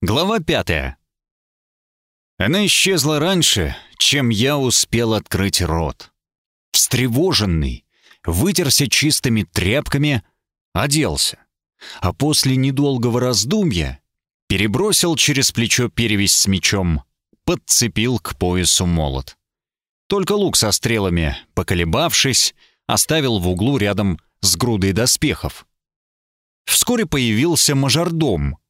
Глава пятая. Она исчезла раньше, чем я успел открыть рот. Встревоженный, вытерся чистыми тряпками, оделся. А после недолгого раздумья перебросил через плечо перевязь с мечом, подцепил к поясу молот. Только лук со стрелами, поколебавшись, оставил в углу рядом с грудой доспехов. Вскоре появился мажордом —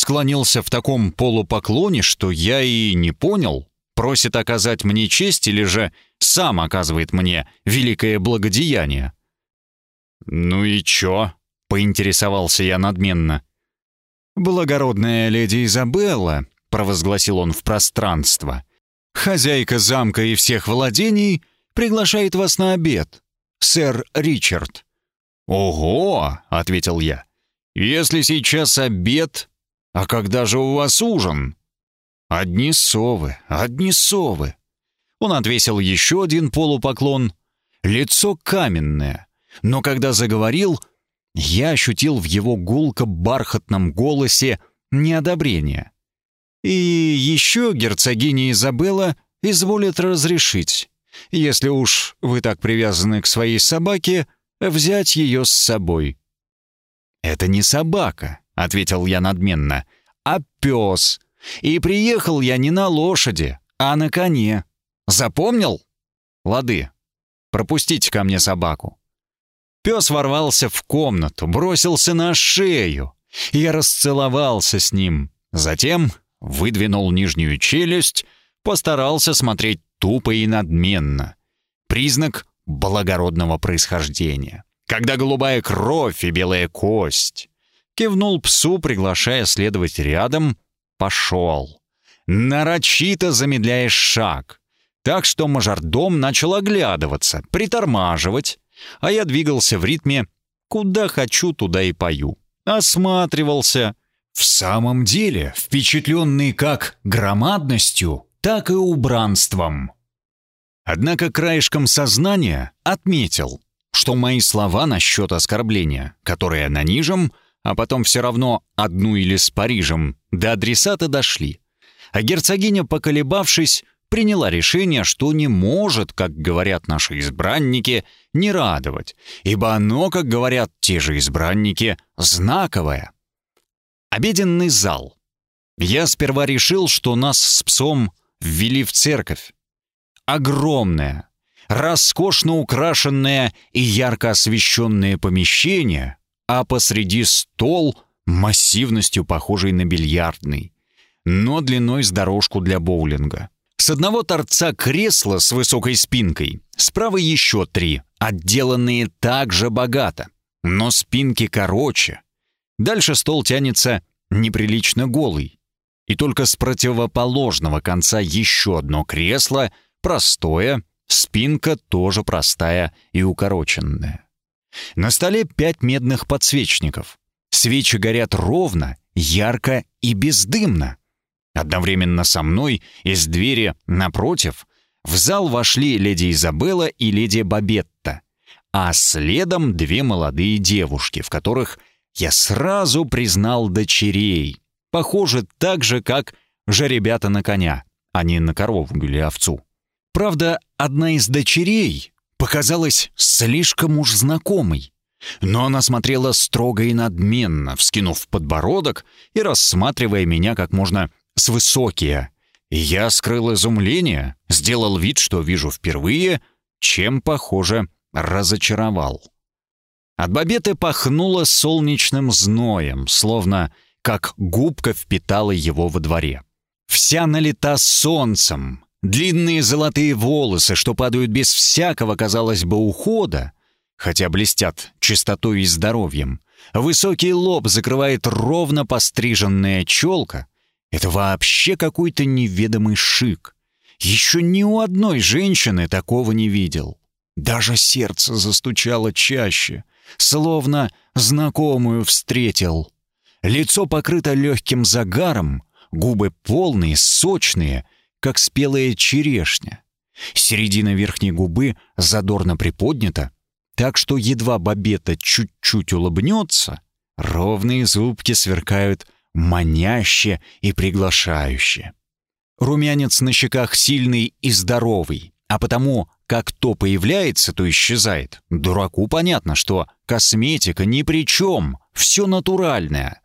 склонился в таком полупоклоне, что я и не понял, просит оказать мне честь или же сам оказывает мне великое благодеяние. «Ну и чё?» — поинтересовался я надменно. «Благородная леди Изабелла», — провозгласил он в пространство, «хозяйка замка и всех владений приглашает вас на обед, сэр Ричард». «Ого!» — ответил я. «Если сейчас обед, «А когда же у вас ужин?» «Одни совы, одни совы». Он отвесил еще один полупоклон. Лицо каменное. Но когда заговорил, я ощутил в его гулко-бархатном голосе неодобрение. «И еще герцогиня Изабелла изволит разрешить, если уж вы так привязаны к своей собаке, взять ее с собой». «Это не собака, — ответил я надменно, — «а пес. И приехал я не на лошади, а на коне. Запомнил? Лады. Пропустите ко мне собаку». Пес ворвался в комнату, бросился на шею. Я расцеловался с ним. Затем выдвинул нижнюю челюсть, постарался смотреть тупо и надменно. Признак благородного происхождения. Когда голубая кровь и белая кость кивнул псу, приглашая следовать рядом, пошел. Нарочито замедляешь шаг, так что мажордом начал оглядываться, притормаживать, а я двигался в ритме «куда хочу, туда и пою». Осматривался. В самом деле, впечатленный как громадностью, так и убранством. Однако краешком сознания отметил, что мои слова насчет оскорбления, которые нанижем, а потом все равно одну или с Парижем, до адресата дошли. А герцогиня, поколебавшись, приняла решение, что не может, как говорят наши избранники, не радовать, ибо оно, как говорят те же избранники, знаковое. Обеденный зал. Я сперва решил, что нас с псом ввели в церковь. Огромное, роскошно украшенное и ярко освещенное помещение, а посреди стол массивностью похожий на бильярдный, но длиной с дорожку для боулинга. С одного торца кресла с высокой спинкой, справа еще три, отделанные также богато, но спинки короче. Дальше стол тянется неприлично голый. И только с противоположного конца еще одно кресло, простое, спинка тоже простая и укороченная. На столе пять медных подсвечников. Свечи горят ровно, ярко и бездымно. Одновременно со мной из двери напротив в зал вошли леди Изабелла и леди Бабетта, а следом две молодые девушки, в которых я сразу признал дочерей, похожи так же, как жеребята на коня, а не на корову или овцу. Правда, одна из дочерей показалась слишком уж знакомой. Но она смотрела строго и надменно, вскинув подбородок и рассматривая меня как можно свысокие. Я скрыл изумление, сделал вид, что вижу впервые, чем, похоже, разочаровал. От бабеты пахнуло солнечным зноем, словно как губка впитала его во дворе. Вся налита солнцем, Длинные золотые волосы, что падают без всякого, казалось бы, ухода, хотя блестят чистотой и здоровьем. Высокий лоб закрывает ровно постриженная челка. Это вообще какой-то неведомый шик. Еще ни у одной женщины такого не видел. Даже сердце застучало чаще, словно знакомую встретил. Лицо покрыто легким загаром, губы полные, сочные — как спелая черешня. Середина верхней губы задорно приподнята, так что едва бабета чуть-чуть улыбнется, ровные зубки сверкают маняще и приглашающе. Румянец на щеках сильный и здоровый, а потому, как то появляется, то исчезает. Дураку понятно, что косметика ни при чем, все натуральное.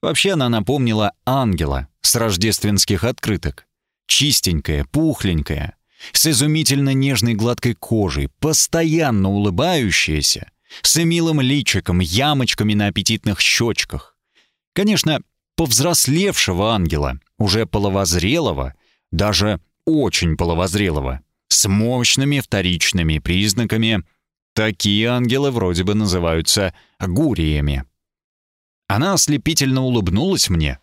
Вообще она напомнила ангела с рождественских открыток. Чистенькая, пухленькая, с изумительно нежной гладкой кожей, постоянно улыбающаяся, с милым личиком, ямочками на аппетитных щечках. Конечно, повзрослевшего ангела, уже половозрелого, даже очень половозрелого, с мощными вторичными признаками. Такие ангелы вроде бы называются гуриями. Она ослепительно улыбнулась мне,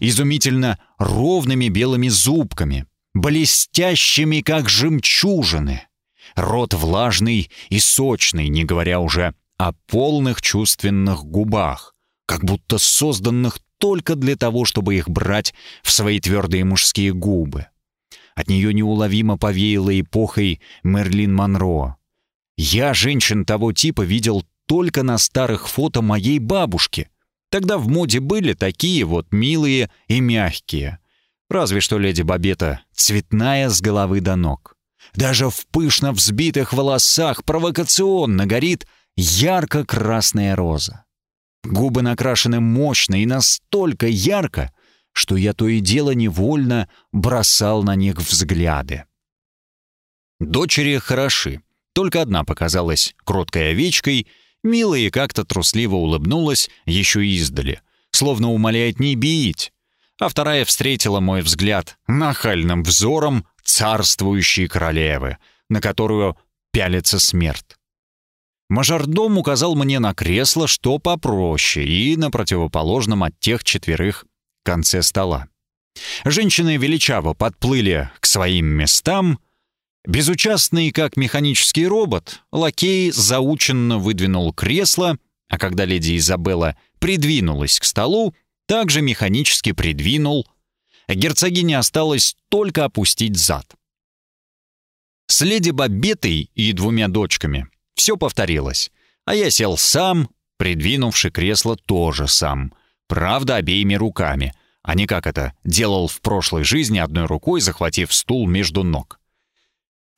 изумительно ровными белыми зубками, блестящими, как жемчужины. Рот влажный и сочный, не говоря уже о полных чувственных губах, как будто созданных только для того, чтобы их брать в свои твердые мужские губы. От нее неуловимо повеяло эпохой Мерлин Монро. Я женщин того типа видел только на старых фото моей бабушки. Тогда в моде были такие вот милые и мягкие. Разве что леди Бабета цветная с головы до ног. Даже в пышно взбитых волосах провокационно горит ярко-красная роза. Губы накрашены мощно и настолько ярко, что я то и дело невольно бросал на них взгляды. Дочери хороши. Только одна показалась кроткой овечкой, милая и как-то трусливо улыбнулась еще издали, словно умоляет не бить. А вторая встретила мой взгляд нахальным взором царствующей королевы, на которую пялится смерть. Мажордом указал мне на кресло, что попроще, и на противоположном от тех четверых конце стола. Женщины величаво подплыли к своим местам. Безучастный, как механический робот, лакей заученно выдвинул кресло, а когда леди Изабелла придвинулась к столу, также механически придвинул. Герцогине осталось только опустить зад. С леди Бабетой и двумя дочками все повторилось, а я сел сам, придвинувши кресло тоже сам, правда обеими руками, а не как это делал в прошлой жизни одной рукой, захватив стул между ног.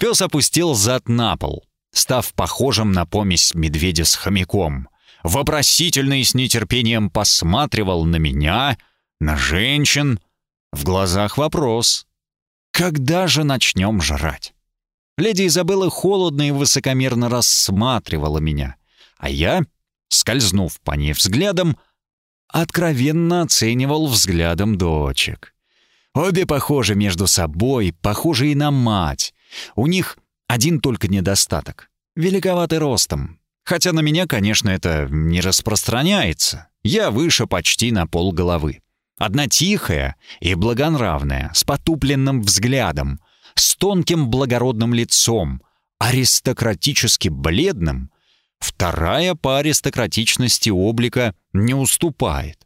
Пес опустил зад на пол, став похожим на помесь медведя с хомяком. Вопросительно и с нетерпением посматривал на меня, на женщин. В глазах вопрос. Когда же начнем жрать? Леди Изабелла холодно и высокомерно рассматривала меня, а я, скользнув по ней взглядом, откровенно оценивал взглядом дочек. Обе похожи между собой, похожи и на мать. У них один только недостаток — великоватый ростом. Хотя на меня, конечно, это не распространяется. Я выше почти на пол головы. Одна тихая и благонравная, с потупленным взглядом, с тонким благородным лицом, аристократически бледным, Вторая по аристократичности облика не уступает.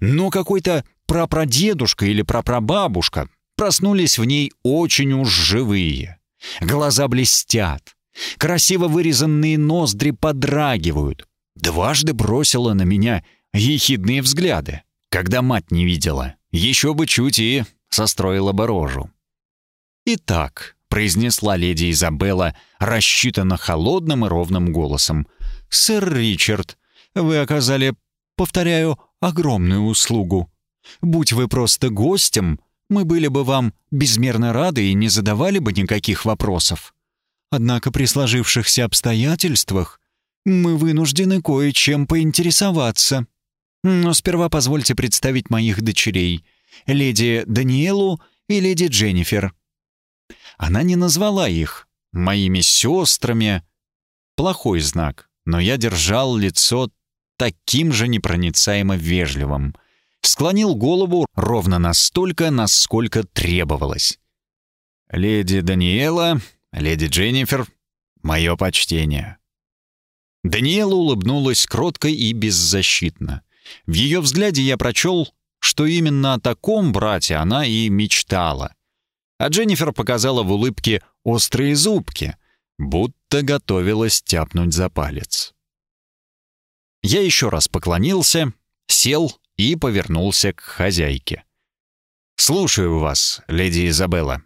Но какой-то прапрадедушка или прапрабабушка проснулись в ней очень уж живые. Глаза блестят, красиво вырезанные ноздри подрагивают. Дважды бросила на меня ехидные взгляды, когда мать не видела. Еще бы чуть и состроила бы. Итак, произнесла леди Изабелла рассчитанно холодным и ровным голосом. «Сэр Ричард, вы оказали, повторяю, огромную услугу. Будь вы просто гостем, мы были бы вам безмерно рады и не задавали бы никаких вопросов. Однако при сложившихся обстоятельствах мы вынуждены кое-чем поинтересоваться. Но сперва позвольте представить моих дочерей, леди Даниэлу и леди Дженнифер. Она не назвала их моими сестрами. Плохой знак, но я держал лицо таким же непроницаемо вежливым. Склонил голову ровно настолько, насколько требовалось. «Леди Даниэла, леди Дженнифер, мое почтение». Даниэла улыбнулась кротко и беззащитно. В ее взгляде я прочел, что именно о таком брате она и мечтала а Дженнифер показала в улыбке острые зубки, будто готовилась тяпнуть за палец. Я еще раз поклонился, сел и повернулся к хозяйке. «Слушаю вас, леди Изабелла».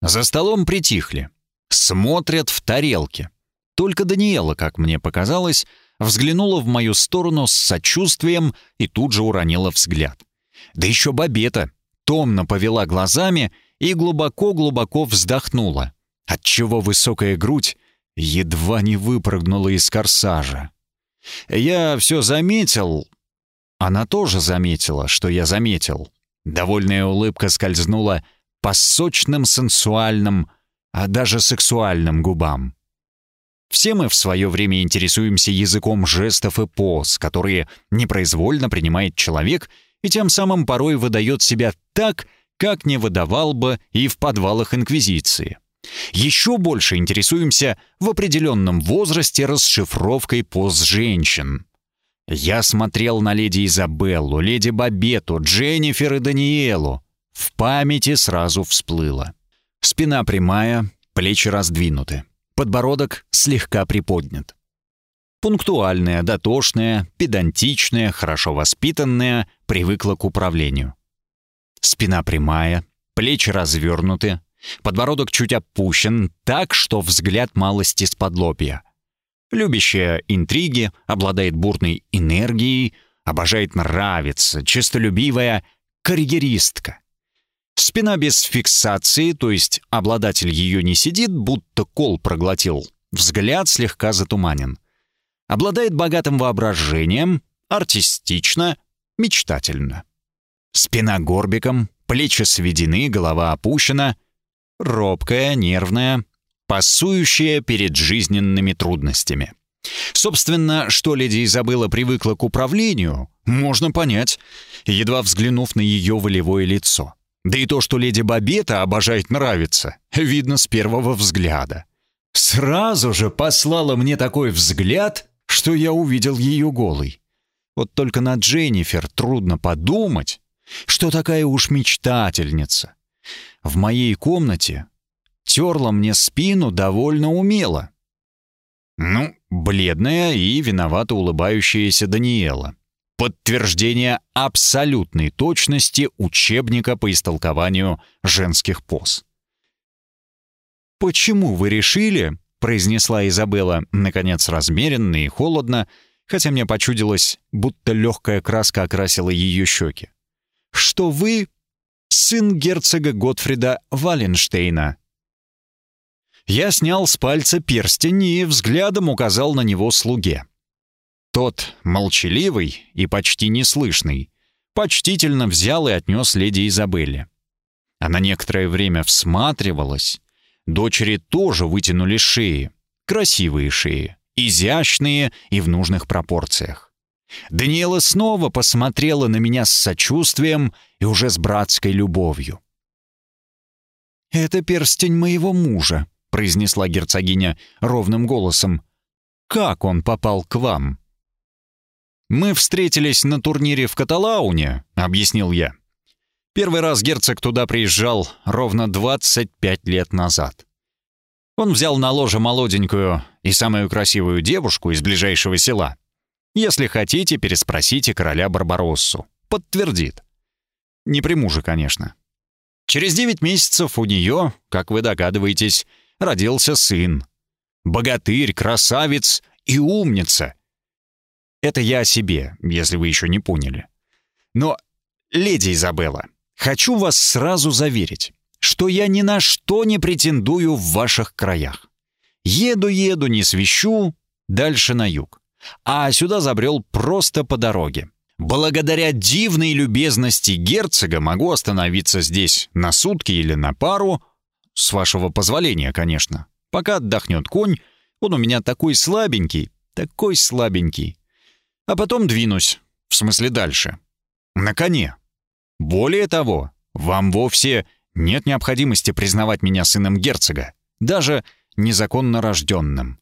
За столом притихли, смотрят в тарелки. Только Даниэла, как мне показалось, взглянула в мою сторону с сочувствием и тут же уронила взгляд. Да еще Бабета томно повела глазами и глубоко-глубоко вздохнула, отчего высокая грудь едва не выпрыгнула из корсажа. Я все заметил. Она тоже заметила, что я заметил. Довольная улыбка скользнула по сочным, сенсуальным, а даже сексуальным губам. Все мы в свое время интересуемся языком жестов и поз, которые непроизвольно принимает человек и тем самым порой выдает себя так, как не выдавал бы и в подвалах Инквизиции. Еще больше интересуемся в определенном возрасте расшифровкой поз женщин. Я смотрел на леди Изабеллу, леди Бабету, Дженнифер и Даниэлу. В памяти сразу всплыло. Спина прямая, плечи раздвинуты, подбородок слегка приподнят. Пунктуальная, дотошная, педантичная, хорошо воспитанная, привыкла к управлению. Спина прямая, плечи развернуты, подбородок чуть опущен, так, что взгляд малости с подлобья. Любящая интриги, обладает бурной энергией, обожает нравиться, честолюбивая карьеристка. Спина без фиксации, то есть обладатель ее не сидит, будто кол проглотил. Взгляд слегка затуманен. Обладает богатым воображением, артистично, мечтательно. Спина горбиком, плечи сведены, голова опущена. Робкая, нервная, пасующая перед жизненными трудностями. Собственно, что леди Изабелла привыкла к управлению, можно понять, едва взглянув на ее волевое лицо. Да и то, что леди Бабета обожает нравиться, видно с первого взгляда. Сразу же послала мне такой взгляд, что я увидел ее голой. Вот только на Дженнифер трудно подумать, что такая уж мечтательница. В моей комнате терла мне спину довольно умело. Ну, бледная и виновато улыбающаяся Даниэла. Подтверждение абсолютной точности учебника по истолкованию женских поз. «Почему вы решили?» — произнесла Изабелла, наконец, размеренно и холодно, хотя мне почудилось, будто легкая краска окрасила ее щеки что вы сын герцога Готфрида Валенштейна. Я снял с пальца перстень и взглядом указал на него слуге. Тот, молчаливый и почти неслышный, почтительно взял и отнес леди Изабелле. Она некоторое время всматривалась. Дочери тоже вытянули шеи, красивые шеи, изящные и в нужных пропорциях. Даниэла снова посмотрела на меня с сочувствием и уже с братской любовью. «Это перстень моего мужа», — произнесла герцогиня ровным голосом. «Как он попал к вам?» «Мы встретились на турнире в Каталауне», — объяснил я. Первый раз герцог туда приезжал ровно 25 лет назад. Он взял на ложе молоденькую и самую красивую девушку из ближайшего села — если хотите, переспросите короля Барбароссу. Подтвердит. Не при муже, конечно. Через девять месяцев у нее, как вы догадываетесь, родился сын. Богатырь, красавец и умница. Это я о себе, если вы еще не поняли. Но, леди Изабелла, хочу вас сразу заверить, что я ни на что не претендую в ваших краях. Еду-еду, не свищу, дальше на юг а сюда забрел просто по дороге. Благодаря дивной любезности герцога могу остановиться здесь на сутки или на пару, с вашего позволения, конечно. Пока отдохнет конь, он у меня такой слабенький, такой слабенький. А потом двинусь, в смысле дальше. На коне. Более того, вам вовсе нет необходимости признавать меня сыном герцога, даже незаконно рожденным.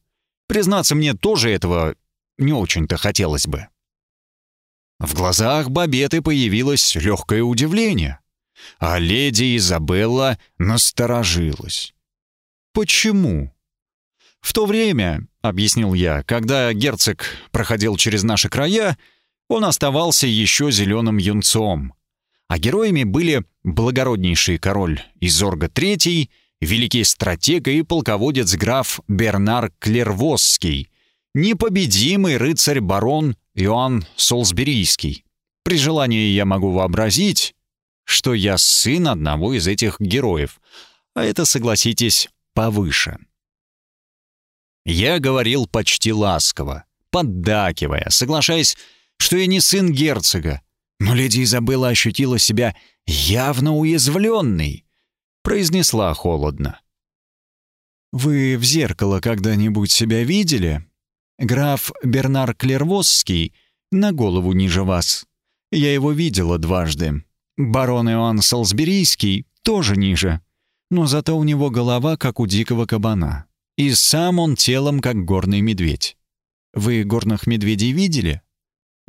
Признаться мне тоже этого не очень-то хотелось бы. В глазах Бабеты появилось легкое удивление, а леди Изабелла насторожилась. «Почему?» «В то время, — объяснил я, — когда герцог проходил через наши края, он оставался еще зеленым юнцом. А героями были благороднейший король Изорга III, великий стратег и полководец граф Бернар Клервосский, непобедимый рыцарь-барон Иоанн Солсберийский. При желании я могу вообразить, что я сын одного из этих героев, а это, согласитесь, повыше. Я говорил почти ласково, поддакивая, соглашаясь, что я не сын герцога, но леди Изабелла ощутила себя явно уязвленной. Произнесла холодно. «Вы в зеркало когда-нибудь себя видели? Граф Бернар Клервосский на голову ниже вас. Я его видела дважды. Барон Иоанн Солсберийский тоже ниже. Но зато у него голова, как у дикого кабана. И сам он телом, как горный медведь. Вы горных медведей видели?»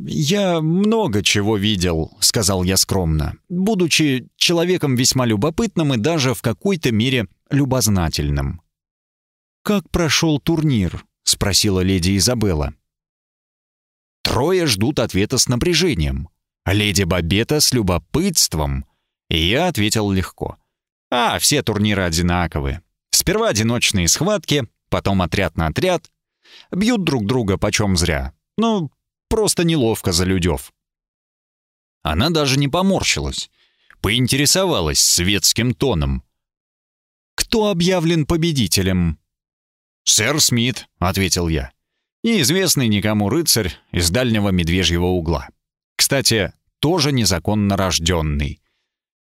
«Я много чего видел», — сказал я скромно, будучи человеком весьма любопытным и даже в какой-то мере любознательным. «Как прошел турнир?» — спросила леди Изабелла. Трое ждут ответа с напряжением. Леди Бабета с любопытством. И я ответил легко. «А, все турниры одинаковые. Сперва одиночные схватки, потом отряд на отряд. Бьют друг друга почем зря. Ну, Просто неловко за людев. Она даже не поморщилась. Поинтересовалась светским тоном. «Кто объявлен победителем?» «Сэр Смит», — ответил я. «Неизвестный никому рыцарь из дальнего медвежьего угла. Кстати, тоже незаконно рожденный.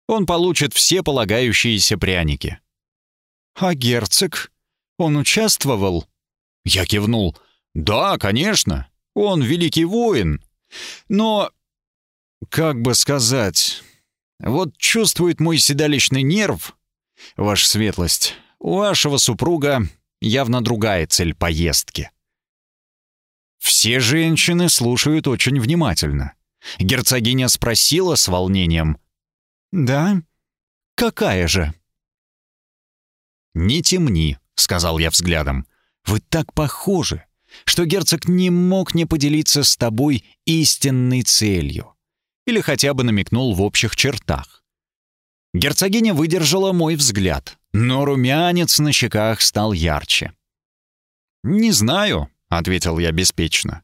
Он получит все полагающиеся пряники». «А герцог? Он участвовал?» Я кивнул. «Да, конечно. Он великий воин. Но, как бы сказать, вот чувствует мой седалищный нерв, ваша светлость, у вашего супруга явно другая цель поездки. Все женщины слушают очень внимательно. Герцогиня спросила с волнением. «Да? Какая же?» «Не темни», — сказал я взглядом. «Вы так похожи что герцог не мог не поделиться с тобой истинной целью. Или хотя бы намекнул в общих чертах. Герцогиня выдержала мой взгляд, но румянец на щеках стал ярче. «Не знаю», — ответил я беспечно.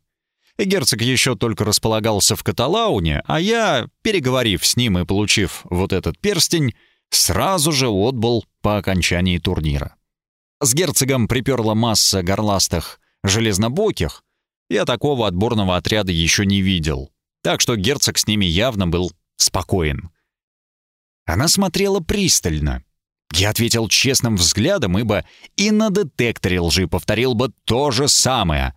Герцог еще только располагался в Каталауне, а я, переговорив с ним и получив вот этот перстень, сразу же отбыл по окончании турнира. С герцогом приперла масса горластых железнобоких, я такого отборного отряда еще не видел, так что герцог с ними явно был спокоен. Она смотрела пристально. Я ответил честным взглядом, ибо и на детекторе лжи повторил бы то же самое.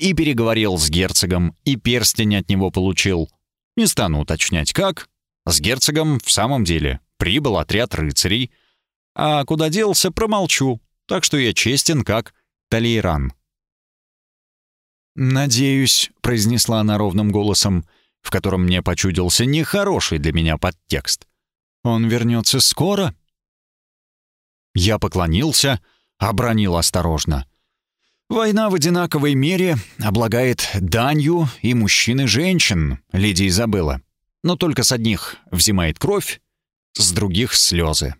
И переговорил с герцогом, и перстень от него получил. Не стану уточнять, как. С герцогом в самом деле прибыл отряд рыцарей. А куда делся, промолчу, так что я честен, как Талейран. «Надеюсь», — произнесла она ровным голосом, в котором мне почудился нехороший для меня подтекст. «Он вернется скоро?» Я поклонился, обронил осторожно. «Война в одинаковой мере облагает данью и мужчин и женщин, леди Изабелла, но только с одних взимает кровь, с других — слезы».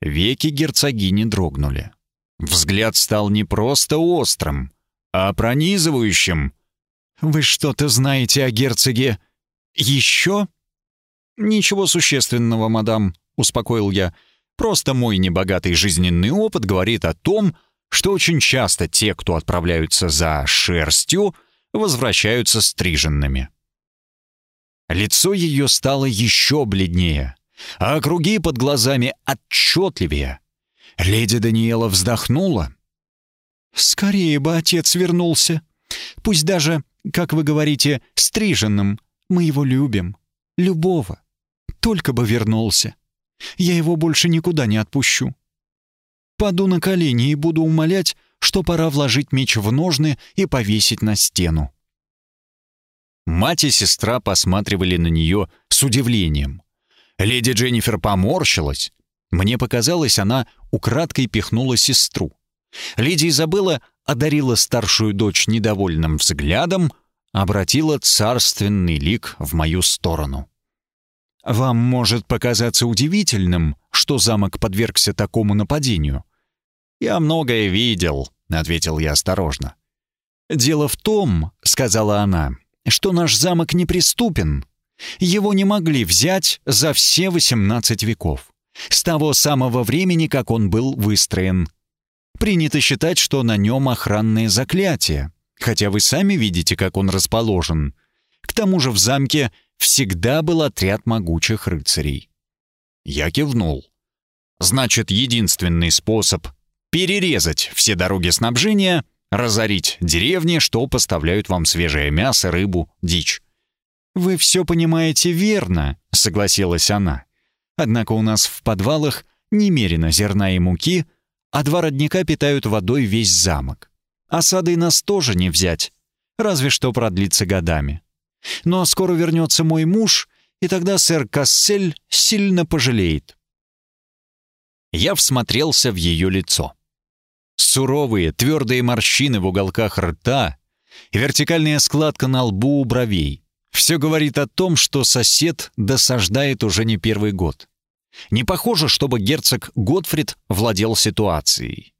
Веки герцогини дрогнули. Взгляд стал не просто острым, а пронизывающим. Вы что-то знаете о герцоге? Еще? Ничего существенного, мадам, успокоил я. Просто мой небогатый жизненный опыт говорит о том, что очень часто те, кто отправляются за шерстью, возвращаются стриженными. Лицо ее стало еще бледнее, а круги под глазами отчетливее. Леди Даниэла вздохнула, Скорее бы отец вернулся. Пусть даже, как вы говорите, стриженным. Мы его любим. Любого. Только бы вернулся. Я его больше никуда не отпущу. Паду на колени и буду умолять, что пора вложить меч в ножны и повесить на стену. Мать и сестра посматривали на нее с удивлением. Леди Дженнифер поморщилась. Мне показалось, она украдкой пихнула сестру. Лидия Изабелла одарила старшую дочь недовольным взглядом, обратила царственный лик в мою сторону. «Вам может показаться удивительным, что замок подвергся такому нападению». «Я многое видел», — ответил я осторожно. «Дело в том», — сказала она, — «что наш замок неприступен. Его не могли взять за все 18 веков, с того самого времени, как он был выстроен. Принято считать, что на нем охранное заклятие, хотя вы сами видите, как он расположен. К тому же в замке всегда был отряд могучих рыцарей. Я кивнул. Значит, единственный способ перерезать все дороги снабжения — разорить деревни, что поставляют вам свежее мясо, рыбу, дичь. «Вы все понимаете верно», — согласилась она. «Однако у нас в подвалах немерено зерна и муки, а два родника питают водой весь замок. Осадой нас тоже не взять, разве что продлится годами. Но скоро вернется мой муж, и тогда сэр Кассель сильно пожалеет. Я всмотрелся в ее лицо. Суровые, твердые морщины в уголках рта и вертикальная складка на лбу у бровей. Все говорит о том, что сосед досаждает уже не первый год. Не похоже, чтобы герцог Готфрид владел ситуацией.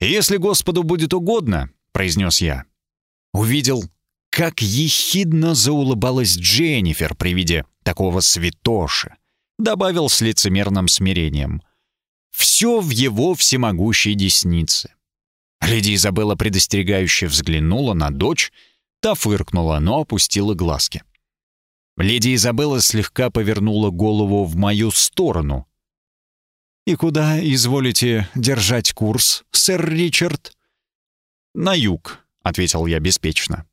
«Если Господу будет угодно», — произнес я. Увидел, как ехидно заулыбалась Дженнифер при виде такого святоши. Добавил с лицемерным смирением. Все в его всемогущей деснице. Леди Изабелла предостерегающе взглянула на дочь, та фыркнула, но опустила глазки. Леди Изабелла слегка повернула голову в мою сторону, «И куда изволите держать курс, сэр Ричард?» «На юг», — ответил я беспечно.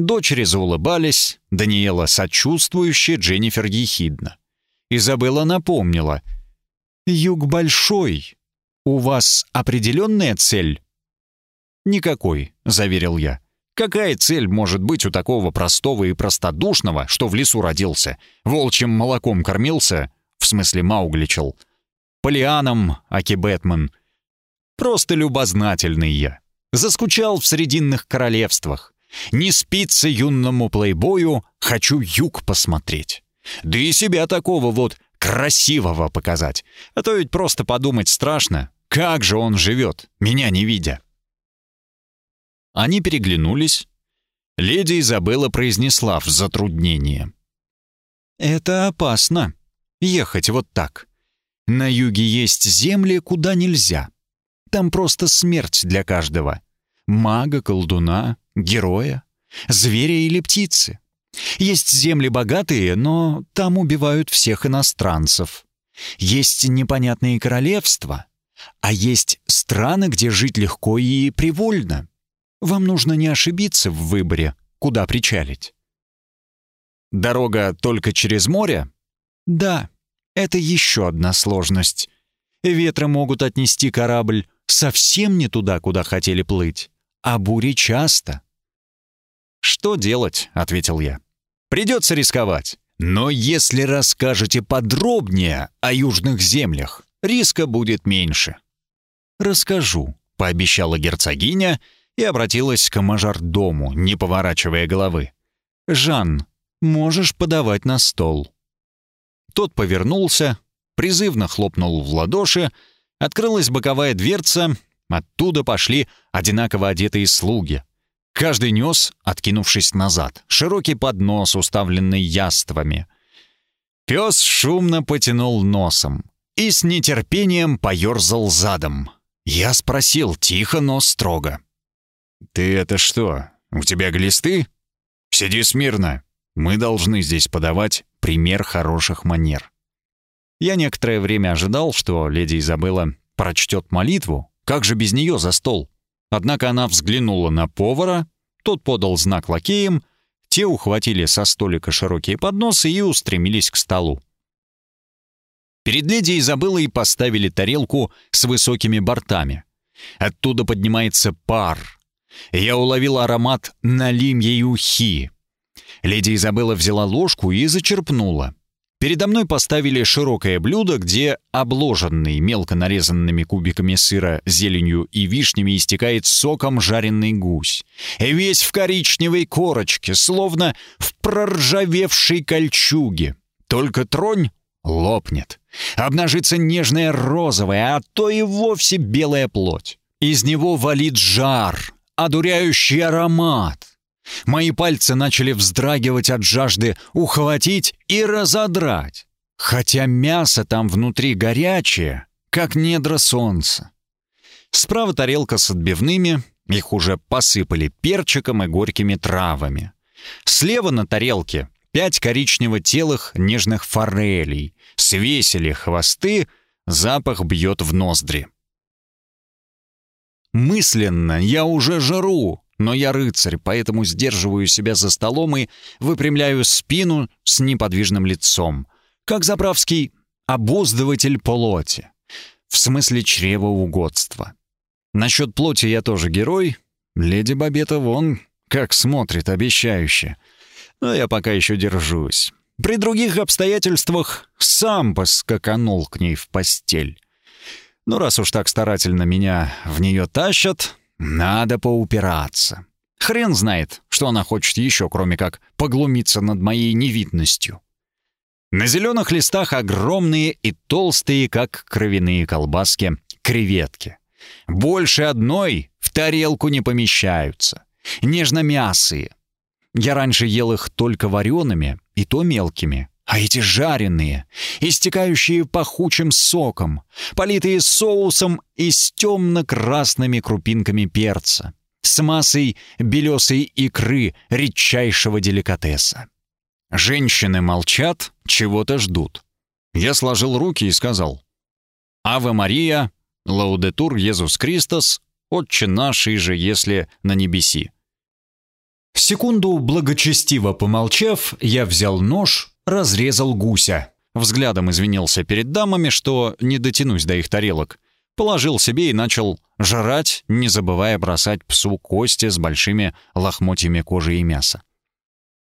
Дочери заулыбались, Даниэла сочувствующе, Дженнифер ехидно. Изабелла напомнила. «Юг большой. У вас определенная цель?» «Никакой», — заверил я. «Какая цель может быть у такого простого и простодушного, что в лесу родился, волчьим молоком кормился, в смысле маугличил, Полианом, Аки Бэтмен. Просто любознательный я. Заскучал в Срединных королевствах. Не спится юному плейбою, хочу юг посмотреть. Да и себя такого вот красивого показать. А то ведь просто подумать страшно, как же он живет, меня не видя. Они переглянулись. Леди Изабелла произнесла в затруднение. «Это опасно. Ехать вот так. На юге есть земли, куда нельзя. Там просто смерть для каждого. Мага, колдуна, героя, зверя или птицы. Есть земли богатые, но там убивают всех иностранцев. Есть непонятные королевства, а есть страны, где жить легко и привольно. Вам нужно не ошибиться в выборе, куда причалить. Дорога только через море? Да. Это еще одна сложность. Ветры могут отнести корабль совсем не туда, куда хотели плыть, а бури часто. «Что делать?» — ответил я. «Придется рисковать. Но если расскажете подробнее о южных землях, риска будет меньше». «Расскажу», — пообещала герцогиня и обратилась к мажордому, не поворачивая головы. «Жан, можешь подавать на стол». Тот повернулся, призывно хлопнул в ладоши, открылась боковая дверца, оттуда пошли одинаково одетые слуги. Каждый нес, откинувшись назад, широкий поднос, уставленный яствами. Пес шумно потянул носом и с нетерпением поерзал задом. Я спросил тихо, но строго. «Ты это что, у тебя глисты? Сиди смирно. Мы должны здесь подавать пример хороших манер. Я некоторое время ожидал, что леди Изабелла прочтет молитву, как же без нее за стол. Однако она взглянула на повара, тот подал знак лакеям, те ухватили со столика широкие подносы и устремились к столу. Перед леди Изабеллой поставили тарелку с высокими бортами. Оттуда поднимается пар. Я уловил аромат налимьей ухи. Леди Изабелла взяла ложку и зачерпнула. Передо мной поставили широкое блюдо, где обложенный мелко нарезанными кубиками сыра, зеленью и вишнями истекает соком жареный гусь. Весь в коричневой корочке, словно в проржавевшей кольчуге. Только тронь лопнет. Обнажится нежная розовая, а то и вовсе белая плоть. Из него валит жар, одуряющий аромат. Мои пальцы начали вздрагивать от жажды ухватить и разодрать, хотя мясо там внутри горячее, как недра солнца. Справа тарелка с отбивными, их уже посыпали перчиком и горькими травами. Слева на тарелке пять коричнево-телых нежных форелей, свесили хвосты, запах бьет в ноздри. Мысленно я уже жару, но я рыцарь, поэтому сдерживаю себя за столом и выпрямляю спину с неподвижным лицом, как заправский обуздыватель плоти, в смысле чревоугодства. Насчет плоти я тоже герой. Леди Бабета вон как смотрит обещающе. Но я пока еще держусь. При других обстоятельствах сам бы скаканул к ней в постель. Но раз уж так старательно меня в нее тащат, надо поупираться. Хрен знает, что она хочет еще, кроме как поглумиться над моей невидностью. На зеленых листах огромные и толстые, как кровяные колбаски, креветки. Больше одной в тарелку не помещаются. Нежно-мясые. Я раньше ел их только вареными, и то мелкими. А эти жареные, истекающие пахучим соком, политые соусом и с темно-красными крупинками перца, с массой белесой икры редчайшего деликатеса. Женщины молчат, чего-то ждут. Я сложил руки и сказал «Ава Мария, лаудетур Иисус Христос, Отче наш, и же, если на небеси». Секунду благочестиво помолчав, я взял нож, разрезал гуся. Взглядом извинился перед дамами, что не дотянусь до их тарелок. Положил себе и начал жрать, не забывая бросать псу кости с большими лохмотьями кожи и мяса.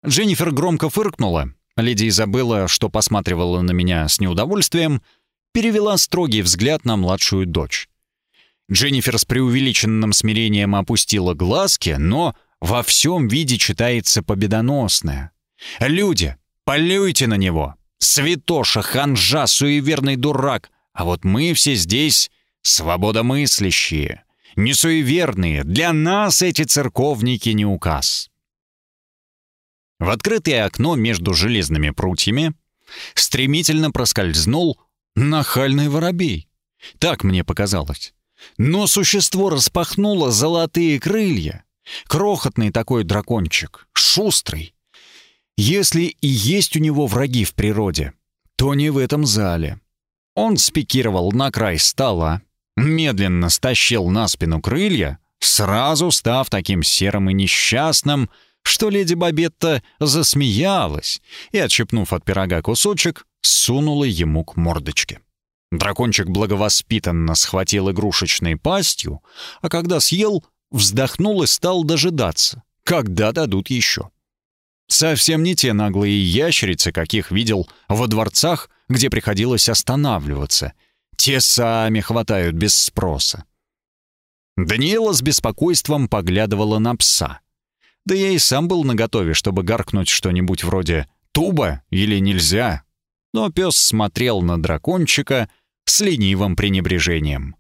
Дженнифер громко фыркнула. Леди Изабелла, что посматривала на меня с неудовольствием, перевела строгий взгляд на младшую дочь. Дженнифер с преувеличенным смирением опустила глазки, но во всем виде читается победоносное. «Люди, Полюйте на него! Святоша, ханжа, суеверный дурак! А вот мы все здесь свободомыслящие, не суеверные. Для нас эти церковники не указ». В открытое окно между железными прутьями стремительно проскользнул нахальный воробей. Так мне показалось. Но существо распахнуло золотые крылья. Крохотный такой дракончик, шустрый, если и есть у него враги в природе, то не в этом зале. Он спикировал на край стола, медленно стащил на спину крылья, сразу став таким серым и несчастным, что леди Бабетта засмеялась и, отщепнув от пирога кусочек, сунула ему к мордочке. Дракончик благовоспитанно схватил игрушечной пастью, а когда съел, вздохнул и стал дожидаться, когда дадут еще. Совсем не те наглые ящерицы, каких видел во дворцах, где приходилось останавливаться. Те сами хватают без спроса. Даниэла с беспокойством поглядывала на пса. Да я и сам был наготове, чтобы гаркнуть что-нибудь вроде «туба» или «нельзя». Но пес смотрел на дракончика с ленивым пренебрежением.